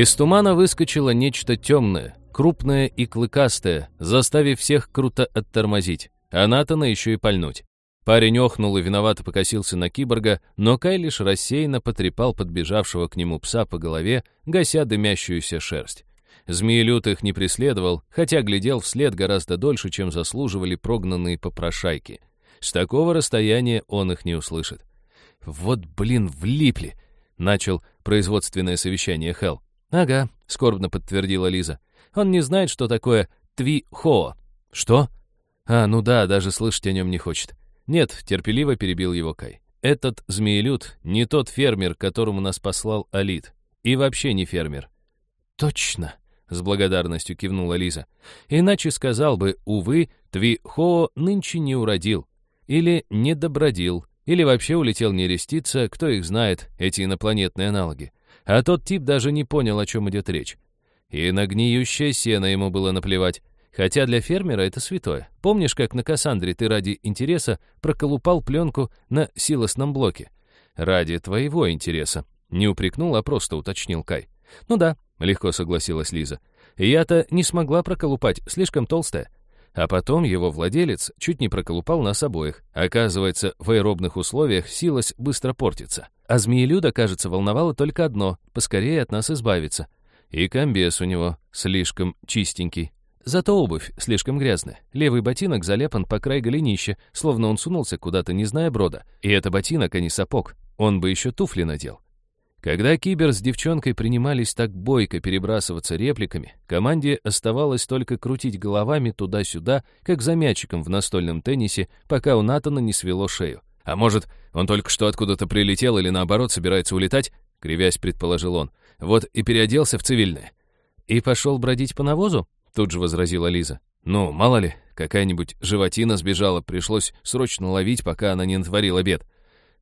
Из тумана выскочило нечто темное, крупное и клыкастое, заставив всех круто оттормозить, а Натана еще и пальнуть. Парень охнул и виновато покосился на киборга, но Кай лишь рассеянно потрепал подбежавшего к нему пса по голове, гася дымящуюся шерсть. Змеелют их не преследовал, хотя глядел вслед гораздо дольше, чем заслуживали прогнанные попрошайки. С такого расстояния он их не услышит. «Вот, блин, влипли!» — начал производственное совещание Хелл. «Ага», — скорбно подтвердила Лиза. «Он не знает, что такое тви-хоа». «Что?» «А, ну да, даже слышать о нем не хочет». «Нет», — терпеливо перебил его Кай. «Этот змеелюд не тот фермер, которому нас послал Алит. И вообще не фермер». «Точно», — с благодарностью кивнула Лиза. «Иначе сказал бы, увы, Тви-Хоо нынче не уродил. Или не добродил. Или вообще улетел нереститься, кто их знает, эти инопланетные аналоги. А тот тип даже не понял, о чем идет речь. И на гниющее сено ему было наплевать. Хотя для фермера это святое. Помнишь, как на Кассандре ты ради интереса проколупал пленку на силосном блоке? Ради твоего интереса. Не упрекнул, а просто уточнил Кай. Ну да, легко согласилась Лиза. Я-то не смогла проколупать, слишком толстая. А потом его владелец чуть не проколупал нас обоих. Оказывается, в аэробных условиях силость быстро портится. А змеелюда, кажется, волновало только одно — поскорее от нас избавиться. И комбез у него слишком чистенький. Зато обувь слишком грязная. Левый ботинок заляпан по край голенища, словно он сунулся куда-то, не зная брода. И это ботинок, а не сапог. Он бы еще туфли надел. Когда Кибер с девчонкой принимались так бойко перебрасываться репликами, команде оставалось только крутить головами туда-сюда, как за мячиком в настольном теннисе, пока у Натана не свело шею. «А может, он только что откуда-то прилетел или наоборот собирается улетать?» — кривясь предположил он. «Вот и переоделся в цивильное». «И пошел бродить по навозу?» Тут же возразила Лиза. «Ну, мало ли, какая-нибудь животина сбежала, пришлось срочно ловить, пока она не натворила бед».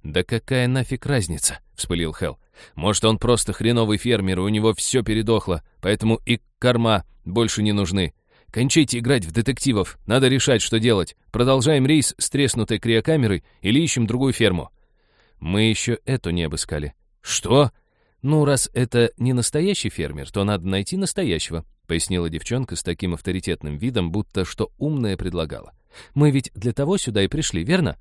«Да какая нафиг разница?» — вспылил Хелл. «Может, он просто хреновый фермер, и у него все передохло, поэтому и корма больше не нужны. Кончайте играть в детективов, надо решать, что делать. Продолжаем рейс с треснутой криокамерой или ищем другую ферму». «Мы еще эту не обыскали». «Что?» «Ну, раз это не настоящий фермер, то надо найти настоящего пояснила девчонка с таким авторитетным видом, будто что умное предлагала. «Мы ведь для того сюда и пришли, верно?»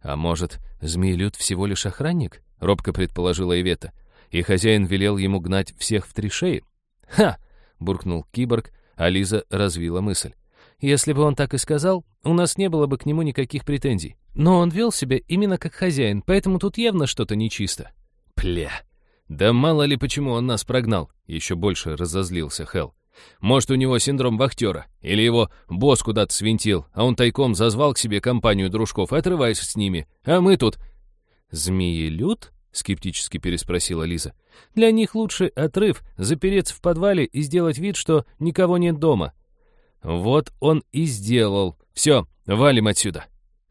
«А может, змеелюд всего лишь охранник?» — робко предположила Ивета. «И хозяин велел ему гнать всех в три шеи?» «Ха!» — буркнул киборг, а Лиза развила мысль. «Если бы он так и сказал, у нас не было бы к нему никаких претензий. Но он вел себя именно как хозяин, поэтому тут явно что-то нечисто». «Пля! Да мало ли почему он нас прогнал!» — еще больше разозлился Хелл. Может, у него синдром вахтера, или его босс куда-то свинтил, а он тайком зазвал к себе компанию дружков и отрывается с ними. А мы тут... «Змеелюд?» — скептически переспросила Лиза. «Для них лучше отрыв, запереться в подвале и сделать вид, что никого нет дома». «Вот он и сделал. Все, валим отсюда».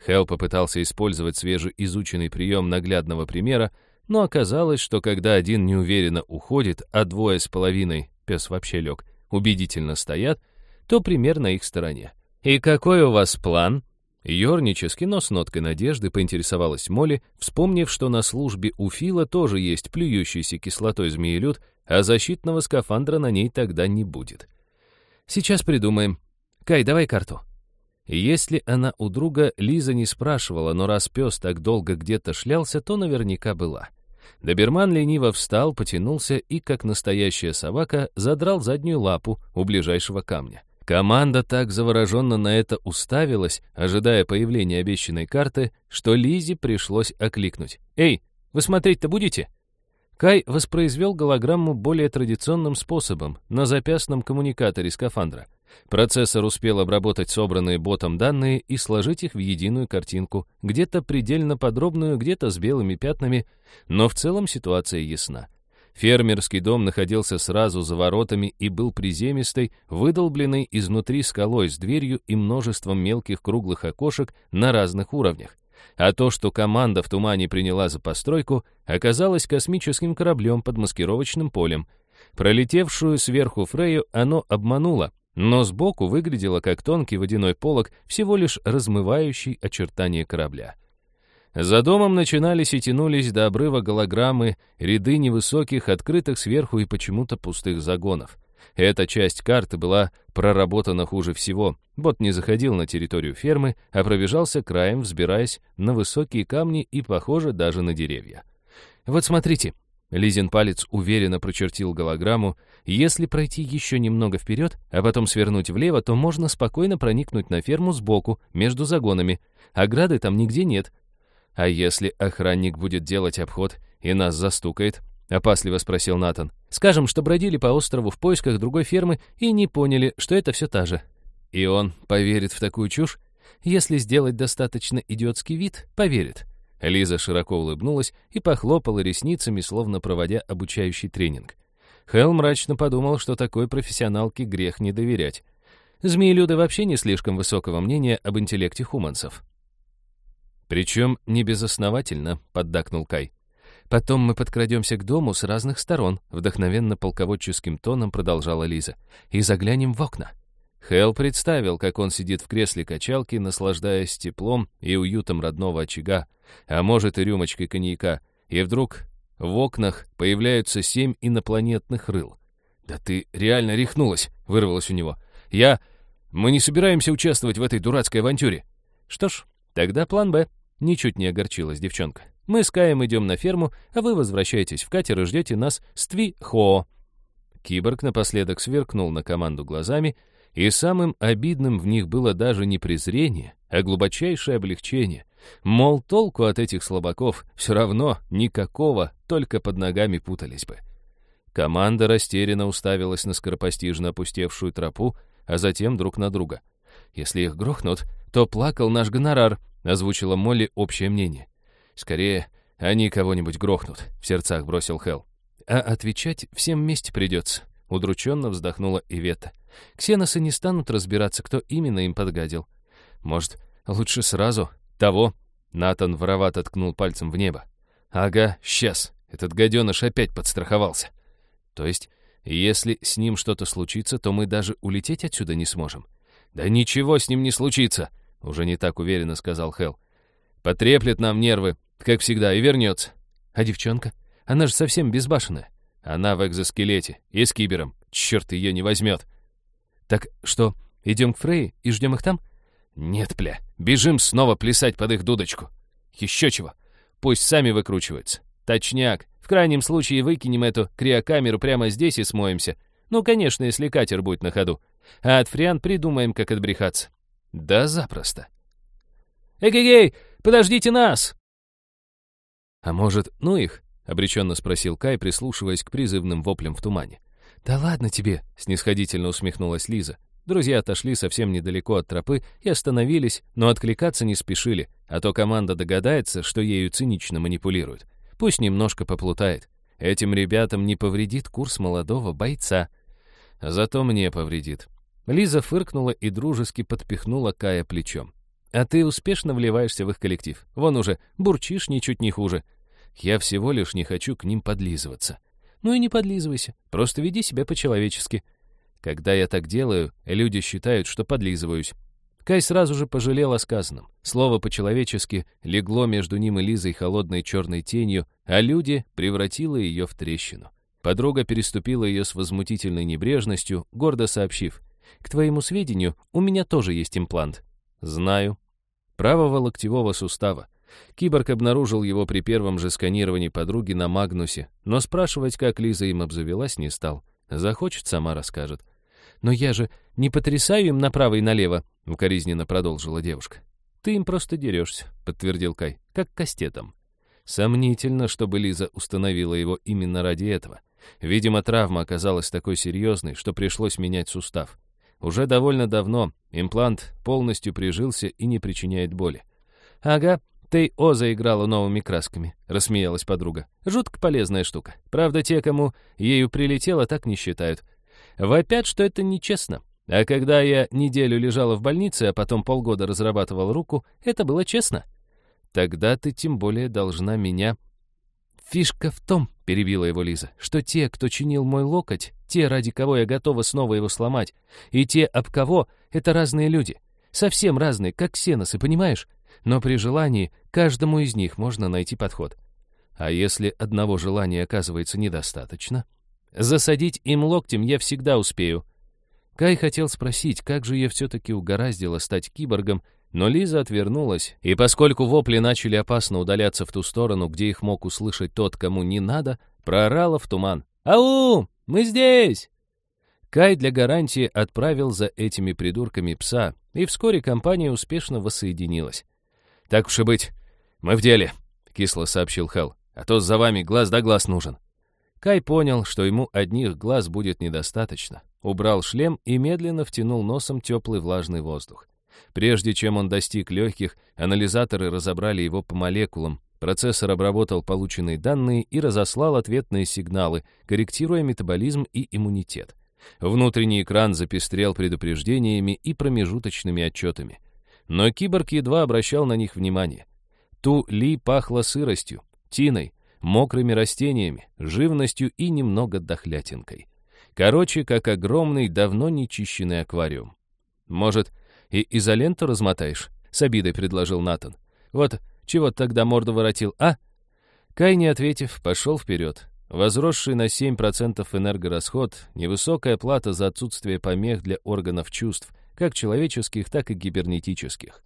Хелл попытался использовать свежеизученный прием наглядного примера, но оказалось, что когда один неуверенно уходит, а двое с половиной, пес вообще лег, убедительно стоят, то пример на их стороне. «И какой у вас план?» Ёрнически, но с ноткой надежды поинтересовалась Молли, вспомнив, что на службе у Фила тоже есть плюющийся кислотой змеелюд, а защитного скафандра на ней тогда не будет. «Сейчас придумаем. Кай, давай карту». Если она у друга, Лиза не спрашивала, но раз пес так долго где-то шлялся, то наверняка была. Доберман лениво встал, потянулся и, как настоящая собака, задрал заднюю лапу у ближайшего камня. Команда так завороженно на это уставилась, ожидая появления обещанной карты, что Лизе пришлось окликнуть. «Эй, вы смотреть-то будете?» Кай воспроизвел голограмму более традиционным способом, на запястном коммуникаторе скафандра. Процессор успел обработать собранные ботом данные и сложить их в единую картинку, где-то предельно подробную, где-то с белыми пятнами, но в целом ситуация ясна. Фермерский дом находился сразу за воротами и был приземистой, выдолбленной изнутри скалой с дверью и множеством мелких круглых окошек на разных уровнях. А то, что команда в тумане приняла за постройку, оказалось космическим кораблем под маскировочным полем. Пролетевшую сверху Фрею оно обмануло, но сбоку выглядело как тонкий водяной полог, всего лишь размывающий очертания корабля. За домом начинались и тянулись до обрыва голограммы ряды невысоких, открытых сверху и почему-то пустых загонов. Эта часть карты была проработана хуже всего. Бот не заходил на территорию фермы, а пробежался краем, взбираясь на высокие камни и, похоже, даже на деревья. «Вот смотрите», Лизин палец уверенно прочертил голограмму. Если пройти еще немного вперед, а потом свернуть влево, то можно спокойно проникнуть на ферму сбоку, между загонами. Ограды там нигде нет. А если охранник будет делать обход и нас застукает? Опасливо спросил Натан. Скажем, что бродили по острову в поисках другой фермы и не поняли, что это все та же. И он поверит в такую чушь? Если сделать достаточно идиотский вид, поверит. Лиза широко улыбнулась и похлопала ресницами, словно проводя обучающий тренинг. Хелл мрачно подумал, что такой профессионалке грех не доверять. Змеелюды вообще не слишком высокого мнения об интеллекте хуманцев. «Причем не безосновательно», — поддакнул Кай. «Потом мы подкрадемся к дому с разных сторон», — вдохновенно полководческим тоном продолжала Лиза, «и заглянем в окна». Хелл представил, как он сидит в кресле качалки, наслаждаясь теплом и уютом родного очага, а может и рюмочкой коньяка, и вдруг в окнах появляются семь инопланетных рыл. «Да ты реально рехнулась!» — вырвалось у него. «Я... Мы не собираемся участвовать в этой дурацкой авантюре!» «Что ж, тогда план «Б». Ничуть не огорчилась девчонка. «Мы с Каем идем на ферму, а вы возвращаетесь в катер и ждете нас с Тви-Хоо». Киборг напоследок сверкнул на команду глазами — и самым обидным в них было даже не презрение, а глубочайшее облегчение. Мол, толку от этих слабаков все равно никакого, только под ногами путались бы. Команда растерянно уставилась на скоропостижно опустевшую тропу, а затем друг на друга. «Если их грохнут, то плакал наш гонорар», — озвучила Молли общее мнение. «Скорее, они кого-нибудь грохнут», — в сердцах бросил Хелл. «А отвечать всем вместе придется», — удрученно вздохнула Ивета. Ксеносы не станут разбираться, кто именно им подгадил. Может, лучше сразу того? Натан воровато ткнул пальцем в небо. Ага, сейчас. Этот гаденыш опять подстраховался. То есть, если с ним что-то случится, то мы даже улететь отсюда не сможем. Да ничего с ним не случится, уже не так уверенно сказал Хел. Потреплет нам нервы, как всегда, и вернется. А девчонка? Она же совсем безбашенная. Она в экзоскелете и с кибером. Черт ее не возьмет. Так что, идем к Фрей и ждем их там? Нет, пля, бежим снова плясать под их дудочку. Еще чего, пусть сами выкручиваются. Точняк, в крайнем случае выкинем эту криокамеру прямо здесь и смоемся. Ну, конечно, если катер будет на ходу. А от Фриан придумаем, как отбрехаться. Да запросто. «Эгегей, подождите нас!» «А может, ну их?» — обреченно спросил Кай, прислушиваясь к призывным воплям в тумане. «Да ладно тебе!» — снисходительно усмехнулась Лиза. Друзья отошли совсем недалеко от тропы и остановились, но откликаться не спешили, а то команда догадается, что ею цинично манипулируют. Пусть немножко поплутает. Этим ребятам не повредит курс молодого бойца. Зато мне повредит. Лиза фыркнула и дружески подпихнула Кая плечом. «А ты успешно вливаешься в их коллектив. Вон уже, бурчишь ничуть не хуже. Я всего лишь не хочу к ним подлизываться. Ну и не подлизывайся, просто веди себя по-человечески. Когда я так делаю, люди считают, что подлизываюсь. Кай сразу же пожалел о сказанном. Слово «по-человечески» легло между ним и Лизой холодной черной тенью, а люди превратило ее в трещину. Подруга переступила ее с возмутительной небрежностью, гордо сообщив, «К твоему сведению, у меня тоже есть имплант». «Знаю». Правого локтевого сустава. Киборг обнаружил его при первом же сканировании подруги на Магнусе, но спрашивать, как Лиза им обзавелась, не стал. Захочет, сама расскажет. «Но я же не потрясаю им направо и налево», — укоризненно продолжила девушка. «Ты им просто дерешься», — подтвердил Кай, — «как кастетом». Сомнительно, чтобы Лиза установила его именно ради этого. Видимо, травма оказалась такой серьезной, что пришлось менять сустав. Уже довольно давно имплант полностью прижился и не причиняет боли. «Ага, Тей-О заиграла новыми красками», — рассмеялась подруга. «Жутко полезная штука. Правда, те, кому ею прилетело, так не считают. Вопят, что это нечестно. А когда я неделю лежала в больнице, а потом полгода разрабатывал руку, это было честно. Тогда ты тем более должна меня...» «Фишка в том», — перебила его Лиза, «что те, кто чинил мой локоть, те, ради кого я готова снова его сломать, и те, об кого, это разные люди. Совсем разные, как сеносы, понимаешь? но при желании каждому из них можно найти подход. А если одного желания оказывается недостаточно? Засадить им локтем я всегда успею. Кай хотел спросить, как же ее все-таки угораздило стать киборгом, но Лиза отвернулась, и поскольку вопли начали опасно удаляться в ту сторону, где их мог услышать тот, кому не надо, проорала в туман. «Ау! Мы здесь!» Кай для гарантии отправил за этими придурками пса, и вскоре компания успешно воссоединилась. «Так уж и быть, мы в деле», — кисло сообщил Хелл, «а то за вами глаз да глаз нужен». Кай понял, что ему одних глаз будет недостаточно, убрал шлем и медленно втянул носом теплый влажный воздух. Прежде чем он достиг легких, анализаторы разобрали его по молекулам, процессор обработал полученные данные и разослал ответные сигналы, корректируя метаболизм и иммунитет. Внутренний экран запестрел предупреждениями и промежуточными отчетами. Но киборг едва обращал на них внимание. Ту Ли пахло сыростью, тиной, мокрыми растениями, живностью и немного дохлятинкой. Короче, как огромный, давно нечищенный аквариум. «Может, и изоленту размотаешь?» — с обидой предложил Натан. «Вот чего тогда морду воротил, а?» Кай, не ответив, пошел вперед. Возросший на 7% энергорасход, невысокая плата за отсутствие помех для органов чувств, как человеческих, так и гибернетических.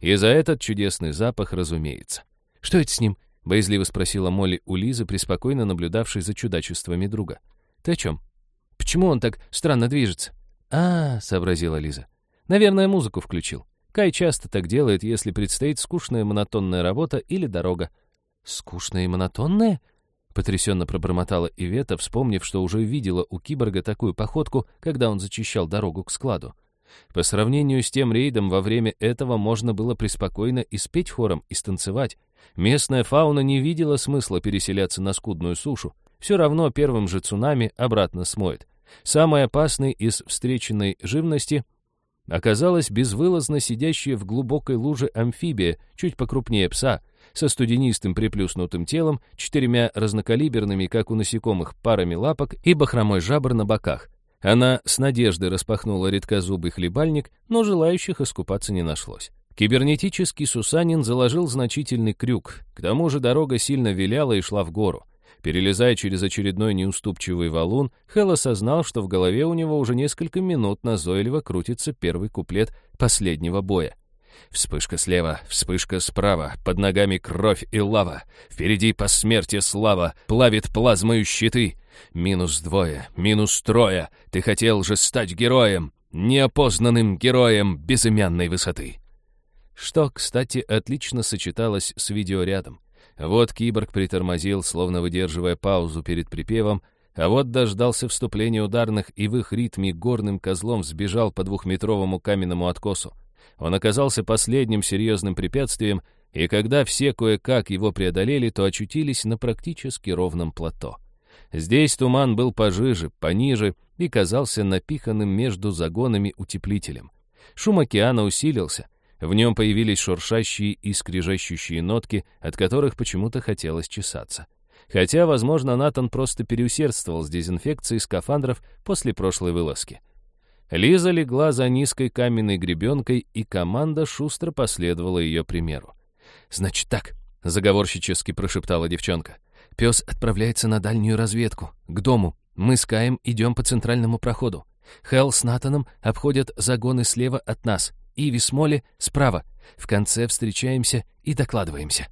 И за этот чудесный запах, разумеется. «Что это с ним?» — боязливо спросила Молли у Лизы, преспокойно наблюдавшей за чудачествами друга. «Ты о чем? Почему он так странно движется?» «А, — сообразила Лиза, — наверное, музыку включил. Кай часто так делает, если предстоит скучная монотонная работа или дорога». «Скучная и монотонная?» Потрясенно пробормотала Ивета, вспомнив, что уже видела у киборга такую походку, когда он зачищал дорогу к складу. По сравнению с тем рейдом, во время этого можно было преспокойно и спеть хором, и станцевать. Местная фауна не видела смысла переселяться на скудную сушу. Все равно первым же цунами обратно смоет. Самый опасный из встреченной живности оказалась безвылазно сидящая в глубокой луже амфибия, чуть покрупнее пса — со студенистым приплюснутым телом, четырьмя разнокалиберными, как у насекомых, парами лапок и бахромой жабр на боках. Она с надеждой распахнула редкозубый хлебальник, но желающих искупаться не нашлось. Кибернетический Сусанин заложил значительный крюк, к тому же дорога сильно виляла и шла в гору. Перелезая через очередной неуступчивый валун, Хелл осознал, что в голове у него уже несколько минут назойливо крутится первый куплет последнего боя. Вспышка слева, вспышка справа, под ногами кровь и лава. Впереди по смерти слава, плавит плазмою щиты. Минус двое, минус трое, ты хотел же стать героем, неопознанным героем безымянной высоты. Что, кстати, отлично сочеталось с видео рядом. Вот киборг притормозил, словно выдерживая паузу перед припевом, а вот дождался вступления ударных и в их ритме горным козлом сбежал по двухметровому каменному откосу. Он оказался последним серьезным препятствием, и когда все кое-как его преодолели, то очутились на практически ровном плато. Здесь туман был пожиже, пониже и казался напиханным между загонами утеплителем. Шум океана усилился, в нем появились шуршащие и скрежещущие нотки, от которых почему-то хотелось чесаться. Хотя, возможно, Натан просто переусердствовал с дезинфекцией скафандров после прошлой вылазки. Лиза легла за низкой каменной гребенкой, и команда шустро последовала ее примеру. «Значит так», — заговорщически прошептала девчонка. «Пес отправляется на дальнюю разведку, к дому. Мы с Каем идем по центральному проходу. Хелл с Натаном обходят загоны слева от нас, Иви с Молли справа. В конце встречаемся и докладываемся».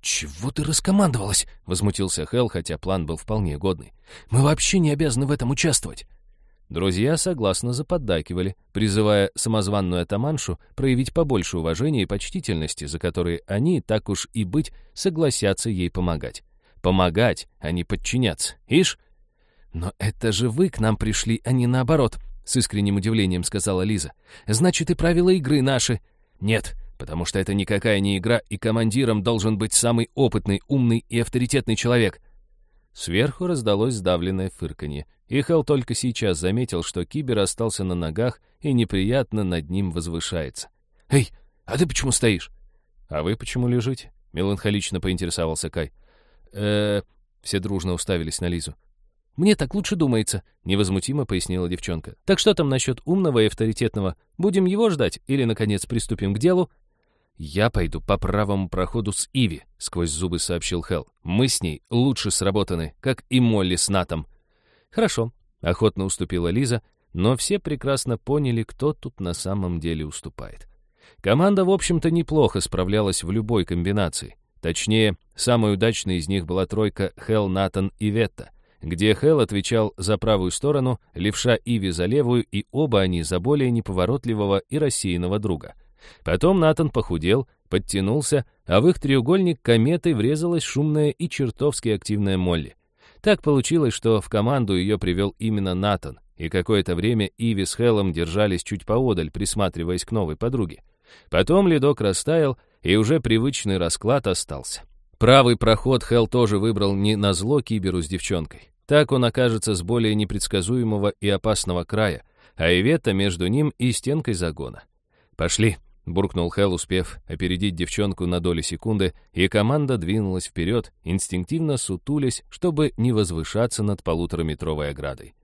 «Чего ты раскомандовалась?» — возмутился Хелл, хотя план был вполне годный. «Мы вообще не обязаны в этом участвовать». Друзья согласно заподдакивали, призывая самозванную атаманшу проявить побольше уважения и почтительности, за которые они, так уж и быть, согласятся ей помогать. Помогать, а не подчиняться. Ишь? «Но это же вы к нам пришли, а не наоборот», — с искренним удивлением сказала Лиза. «Значит, и правила игры наши». «Нет, потому что это никакая не игра, и командиром должен быть самый опытный, умный и авторитетный человек». Сверху раздалось сдавленное фырканье. И Хелл только сейчас заметил, что Кибер остался на ногах и неприятно над ним возвышается. «Эй, а ты почему стоишь?» «А вы почему лежите?» — меланхолично поинтересовался Кай. э Все дружно уставились на Лизу. «Мне так лучше думается», — невозмутимо пояснила девчонка. «Так что там насчет умного и авторитетного? Будем его ждать или, наконец, приступим к делу?» «Я пойду по правому проходу с Иви», — сквозь зубы сообщил Хелл. «Мы с ней лучше сработаны, как и Молли с Натом». «Хорошо», — охотно уступила Лиза, но все прекрасно поняли, кто тут на самом деле уступает. Команда, в общем-то, неплохо справлялась в любой комбинации. Точнее, самой удачной из них была тройка Хелл, Натан и Ветта, где Хелл отвечал за правую сторону, левша Иви за левую, и оба они за более неповоротливого и рассеянного друга. Потом Натан похудел, подтянулся, а в их треугольник кометой врезалась шумная и чертовски активная Молли. Так получилось, что в команду ее привел именно Натан, и какое-то время Иви с Хеллом держались чуть поодаль, присматриваясь к новой подруге. Потом ледок растаял, и уже привычный расклад остался. Правый проход Хелл тоже выбрал не на зло Киберу с девчонкой. Так он окажется с более непредсказуемого и опасного края, а Ивета между ним и стенкой загона. «Пошли», — буркнул Хелл, успев опередить девчонку на доли секунды, и команда двинулась вперед, инстинктивно сутулясь, чтобы не возвышаться над полутораметровой оградой.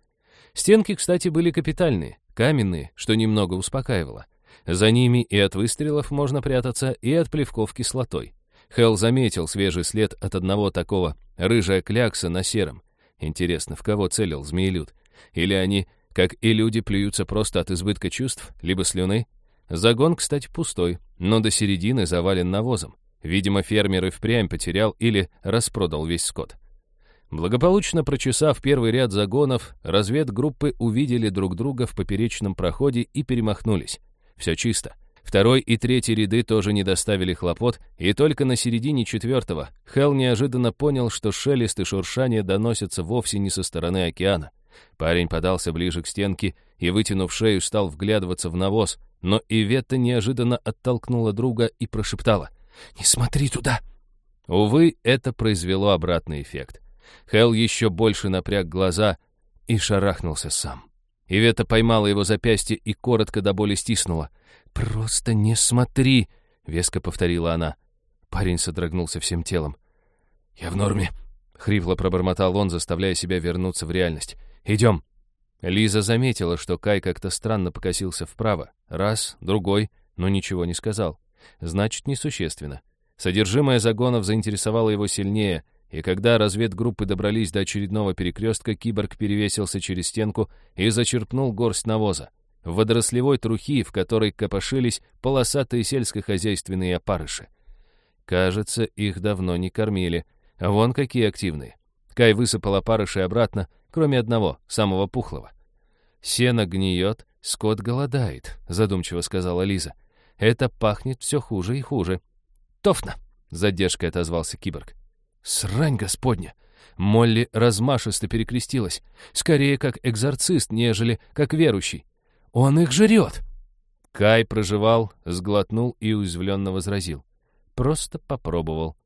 Стенки, кстати, были капитальные, каменные, что немного успокаивало. За ними и от выстрелов можно прятаться, и от плевков кислотой. Хелл заметил свежий след от одного такого, рыжая клякса на сером. Интересно, в кого целил змеелюд? Или они, как и люди, плюются просто от избытка чувств, либо слюны? Загон, кстати, пустой, но до середины завален навозом. Видимо, фермер и впрямь потерял или распродал весь скот. Благополучно прочесав первый ряд загонов, разведгруппы увидели друг друга в поперечном проходе и перемахнулись. Все чисто. Второй и третий ряды тоже не доставили хлопот, и только на середине четвертого Хелл неожиданно понял, что шелест и шуршание доносятся вовсе не со стороны океана. Парень подался ближе к стенке и, вытянув шею, стал вглядываться в навоз, но Иветта неожиданно оттолкнула друга и прошептала «Не смотри туда!». Увы, это произвело обратный эффект. Хелл еще больше напряг глаза и шарахнулся сам. Ивета поймала его запястье и коротко до боли стиснула. «Просто не смотри!» — веско повторила она. Парень содрогнулся всем телом. «Я в норме», — хрипло пробормотал он, заставляя себя вернуться в реальность. «Идем». Лиза заметила, что Кай как-то странно покосился вправо. Раз, другой, но ничего не сказал. Значит, несущественно. Содержимое загонов заинтересовало его сильнее — и когда разведгруппы добрались до очередного перекрестка, киборг перевесился через стенку и зачерпнул горсть навоза. Водорослевой трухи, в которой копошились полосатые сельскохозяйственные опарыши. Кажется, их давно не кормили. Вон какие активные. Кай высыпал опарыши обратно, кроме одного, самого пухлого. «Сено гниет, скот голодает», — задумчиво сказала Лиза. «Это пахнет все хуже и хуже». «Тофна!» — задержкой отозвался киборг. Срань господня! Молли размашисто перекрестилась, скорее как экзорцист, нежели как верующий. Он их жрет! Кай проживал, сглотнул и уязвленно возразил. Просто попробовал.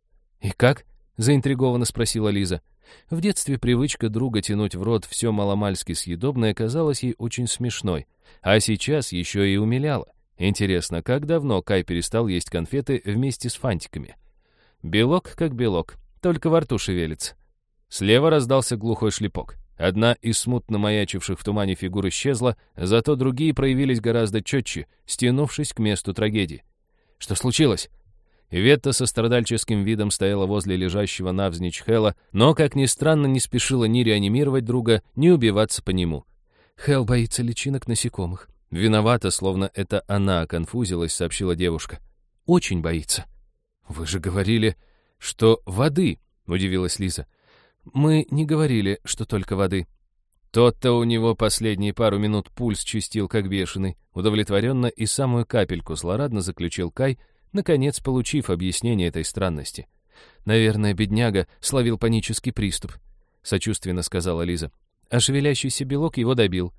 «И как?» — заинтригованно спросила Лиза. В детстве привычка друга тянуть в рот все маломальски съедобное казалась ей очень смешной, а сейчас еще и умиляла. Интересно, как давно Кай перестал есть конфеты вместе с фантиками? Белок как белок, только во рту шевелится. Слева раздался глухой шлепок. Одна из смутно маячивших в тумане фигур исчезла, зато другие проявились гораздо четче, стянувшись к месту трагедии. «Что случилось?» Ветта со страдальческим видом стояла возле лежащего навзничь Хэла, но, как ни странно, не спешила ни реанимировать друга, ни убиваться по нему. «Хэл боится личинок насекомых». Виновата, словно это она конфузилась, сообщила девушка. «Очень боится». «Вы же говорили...» «Что воды?» — удивилась Лиза. «Мы не говорили, что только воды». Тот-то у него последние пару минут пульс чистил, как бешеный. Удовлетворенно и самую капельку злорадно заключил Кай, наконец получив объяснение этой странности. «Наверное, бедняга словил панический приступ», — сочувственно сказала Лиза. А шевелящийся белок его добил.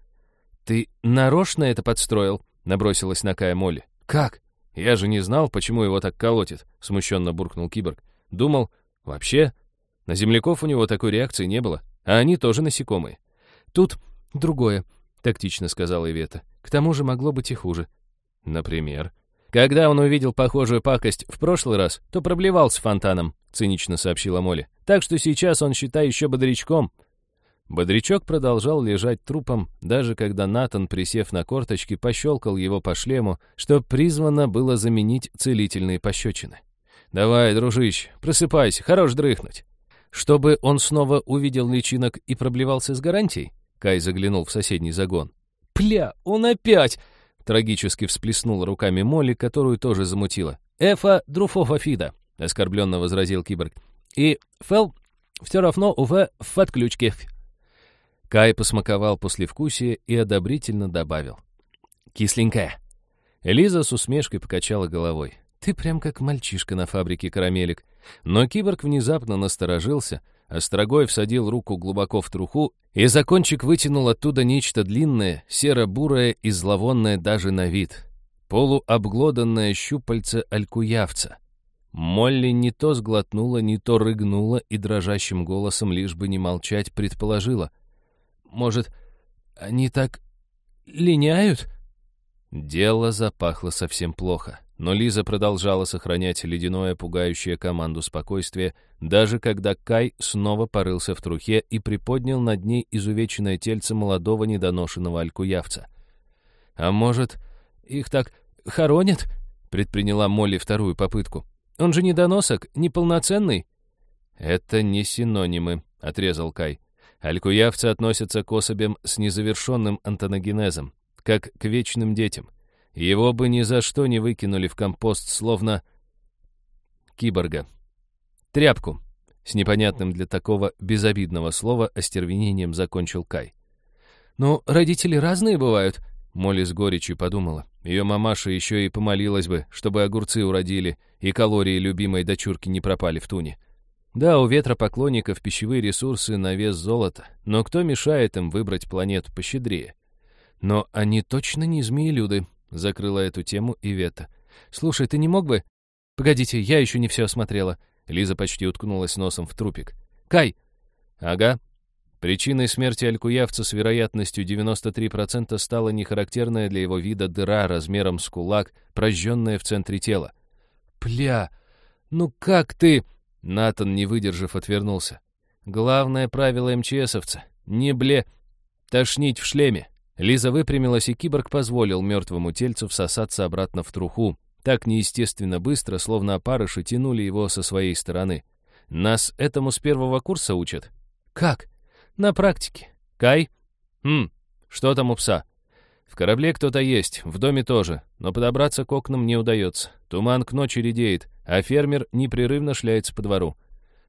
«Ты нарочно это подстроил?» — набросилась на Кая Молли. «Как? Я же не знал, почему его так колотит», — смущенно буркнул киборг. Думал, вообще, на земляков у него такой реакции не было, а они тоже насекомые. Тут другое, тактично сказала Ивета. К тому же могло быть и хуже. Например, когда он увидел похожую пакость в прошлый раз, то проблевался фонтаном, цинично сообщила Молли. Так что сейчас он, считай, еще бодрячком. Бодрячок продолжал лежать трупом, даже когда Натан, присев на корточки, пощелкал его по шлему, что призвано было заменить целительные пощечины. «Давай, дружище, просыпайся, хорош дрыхнуть». Чтобы он снова увидел личинок и проблевался с гарантией, Кай заглянул в соседний загон. «Пля, он опять!» Трагически всплеснула руками Молли, которую тоже замутила. «Эфа друфофа фида», — оскорбленно возразил киборг. «И фел все равно уве в отключке». Кай посмаковал послевкусие и одобрительно добавил. «Кисленькая». Элиза с усмешкой покачала головой. «Ты прям как мальчишка на фабрике карамелек». Но киборг внезапно насторожился, острогой всадил руку глубоко в труху, и закончик вытянул оттуда нечто длинное, серо-бурое и зловонное даже на вид. Полуобглоданное щупальце алькуявца. Молли не то сглотнула, не то рыгнула и дрожащим голосом, лишь бы не молчать, предположила. «Может, они так линяют?» Дело запахло совсем плохо. Но Лиза продолжала сохранять ледяное, пугающее команду спокойствия, даже когда Кай снова порылся в трухе и приподнял над ней изувеченное тельце молодого недоношенного алькуявца. «А может, их так хоронят?» — предприняла Молли вторую попытку. «Он же недоносок, неполноценный?» «Это не синонимы», — отрезал Кай. «Алькуявцы относятся к особям с незавершенным антоногенезом, как к вечным детям. Его бы ни за что не выкинули в компост, словно киборга. Тряпку. С непонятным для такого безобидного слова остервенением закончил Кай. «Ну, родители разные бывают», — Молли с горечью подумала. Ее мамаша еще и помолилась бы, чтобы огурцы уродили, и калории любимой дочурки не пропали в туне. Да, у ветра поклонников пищевые ресурсы на вес золота, но кто мешает им выбрать планету пощедрее? Но они точно не змеелюды, Закрыла эту тему Ивета. «Слушай, ты не мог бы...» «Погодите, я еще не все осмотрела». Лиза почти уткнулась носом в трупик. «Кай!» «Ага». Причиной смерти алькуявца с вероятностью 93% стала нехарактерная для его вида дыра размером с кулак, прожженная в центре тела. «Пля! Ну как ты...» Натан, не выдержав, отвернулся. «Главное правило МЧСовца — не бле... тошнить в шлеме. Лиза выпрямилась, и киборг позволил мертвому тельцу всосаться обратно в труху, так неестественно быстро, словно опарыши тянули его со своей стороны. Нас этому с первого курса учат. Как? На практике. Кай? Хм, что там у пса? В корабле кто-то есть, в доме тоже, но подобраться к окнам не удается. Туман к ночи редеет, а фермер непрерывно шляется по двору.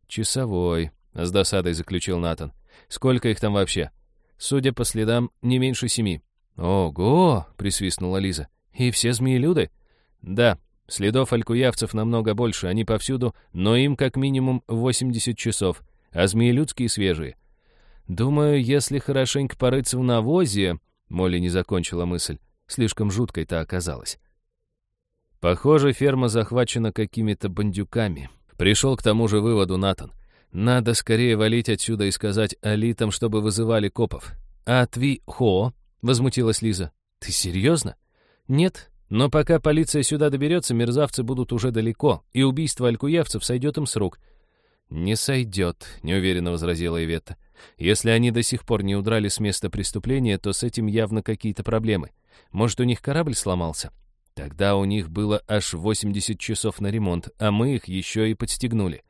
«Часовой», — с досадой заключил Натан. «Сколько их там вообще?» Судя по следам, не меньше семи. «Ого!» — присвистнула Лиза. «И все змеелюды?» «Да, следов алькуявцев намного больше, они повсюду, но им как минимум 80 часов, а змеелюдские свежие. Думаю, если хорошенько порыться в навозе...» Молли не закончила мысль. Слишком жуткой-то оказалось. Похоже, ферма захвачена какими-то бандюками. Пришел к тому же выводу Натан. Надо скорее валить отсюда и сказать алитам, чтобы вызывали копов. «А тви хо?» — возмутилась Лиза. «Ты серьезно?» «Нет, но пока полиция сюда доберется, мерзавцы будут уже далеко, и убийство алькуявцев сойдет им с рук». «Не сойдет», — неуверенно возразила Иветта. «Если они до сих пор не удрали с места преступления, то с этим явно какие-то проблемы. Может, у них корабль сломался? Тогда у них было аж 80 часов на ремонт, а мы их еще и подстегнули.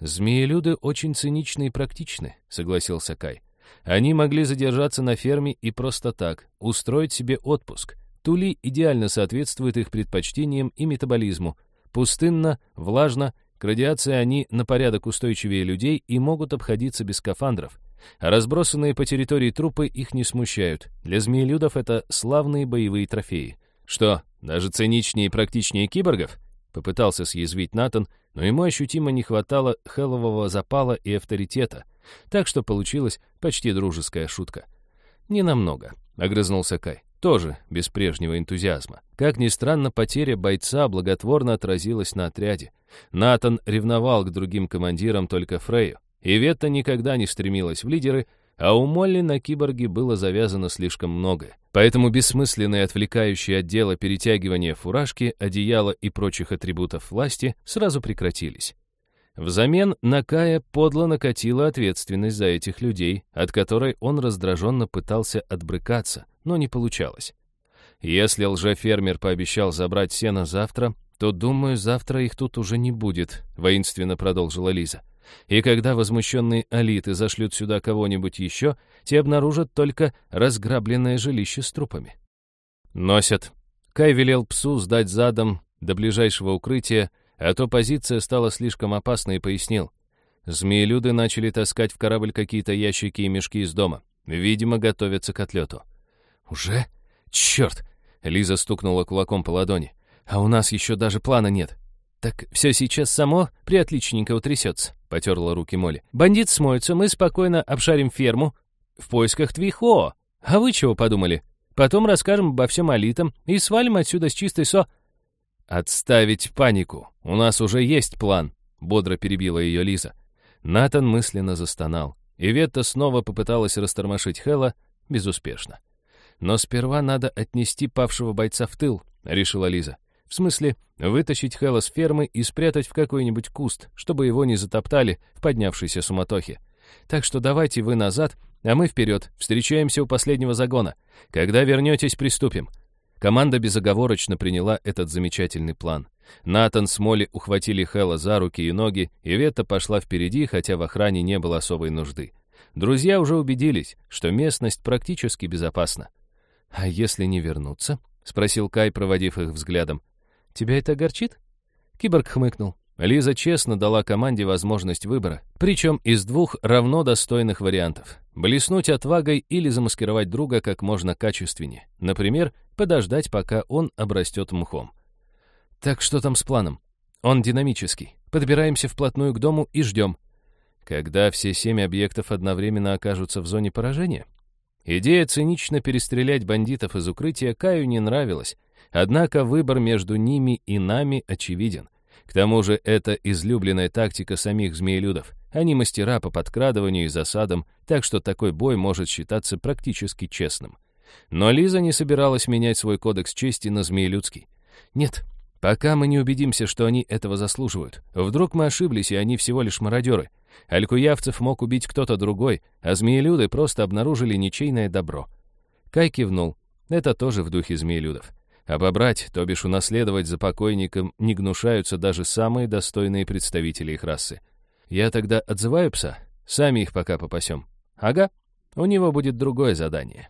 «Змеелюды очень циничны и практичны», — согласился Кай. «Они могли задержаться на ферме и просто так, устроить себе отпуск. Тули идеально соответствует их предпочтениям и метаболизму. Пустынно, влажно, к радиации они на порядок устойчивее людей и могут обходиться без скафандров. Разбросанные по территории трупы их не смущают. Для змеелюдов это славные боевые трофеи. Что, даже циничнее и практичнее киборгов? Попытался съязвить Натан, но ему ощутимо не хватало хеллового запала и авторитета, так что получилась почти дружеская шутка. «Ненамного», — огрызнулся Кай, тоже без прежнего энтузиазма. Как ни странно, потеря бойца благотворно отразилась на отряде. Натан ревновал к другим командирам только Фрею, и Ветта никогда не стремилась в лидеры, а у Молли на киборге было завязано слишком многое. Поэтому бессмысленные отвлекающие от дела перетягивания фуражки, одеяла и прочих атрибутов власти сразу прекратились. Взамен на Кая подло накатила ответственность за этих людей, от которой он раздраженно пытался отбрыкаться, но не получалось. Если лжефермер пообещал забрать сено завтра, то, думаю, завтра их тут уже не будет», — воинственно продолжила Лиза. «И когда возмущенные алиты зашлют сюда кого-нибудь еще, те обнаружат только разграбленное жилище с трупами». «Носят». Кай велел псу сдать задом до ближайшего укрытия, а то позиция стала слишком опасной и пояснил. Змеелюды начали таскать в корабль какие-то ящики и мешки из дома. Видимо, готовятся к отлету. «Уже? Черт!» Лиза стукнула кулаком по ладони. «А у нас еще даже плана нет». «Так все сейчас само приотличненько утрясется», — потерла руки Молли. «Бандит смоется, мы спокойно обшарим ферму в поисках Твихо. А вы чего подумали? Потом расскажем обо всем алитам и свалим отсюда с чистой со...» «Отставить панику. У нас уже есть план», — бодро перебила ее Лиза. Натан мысленно застонал. Иветта снова попыталась растормошить Хэлла безуспешно. «Но сперва надо отнести павшего бойца в тыл», — решила Лиза. «В смысле, вытащить Хэлла с фермы и спрятать в какой-нибудь куст, чтобы его не затоптали в поднявшейся суматохе. Так что давайте вы назад, а мы вперед, встречаемся у последнего загона. Когда вернетесь, приступим. Команда безоговорочно приняла этот замечательный план. Натан с Молли ухватили Хэлла за руки и ноги, и Ветта пошла впереди, хотя в охране не было особой нужды. Друзья уже убедились, что местность практически безопасна. «А если не вернуться?» — спросил Кай, проводив их взглядом. «Тебя это огорчит?» Киборг хмыкнул. Лиза честно дала команде возможность выбора, причем из двух равно достойных вариантов. Блеснуть отвагой или замаскировать друга как можно качественнее. Например, подождать, пока он обрастет мхом. Так что там с планом? Он динамический. Подбираемся вплотную к дому и ждем. Когда все семь объектов одновременно окажутся в зоне поражения? Идея цинично перестрелять бандитов из укрытия Каю не нравилась, однако выбор между ними и нами очевиден — к тому же это излюбленная тактика самих змеелюдов. Они мастера по подкрадыванию и засадам, так что такой бой может считаться практически честным. Но Лиза не собиралась менять свой кодекс чести на змеелюдский. Нет, пока мы не убедимся, что они этого заслуживают. Вдруг мы ошиблись, и они всего лишь мародеры. Алькуявцев мог убить кто-то другой, а змеелюды просто обнаружили ничейное добро. Кай кивнул. Это тоже в духе змеелюдов. Обобрать, то бишь унаследовать за покойником, не гнушаются даже самые достойные представители их расы. Я тогда отзываю пса, сами их пока попасем. Ага, у него будет другое задание.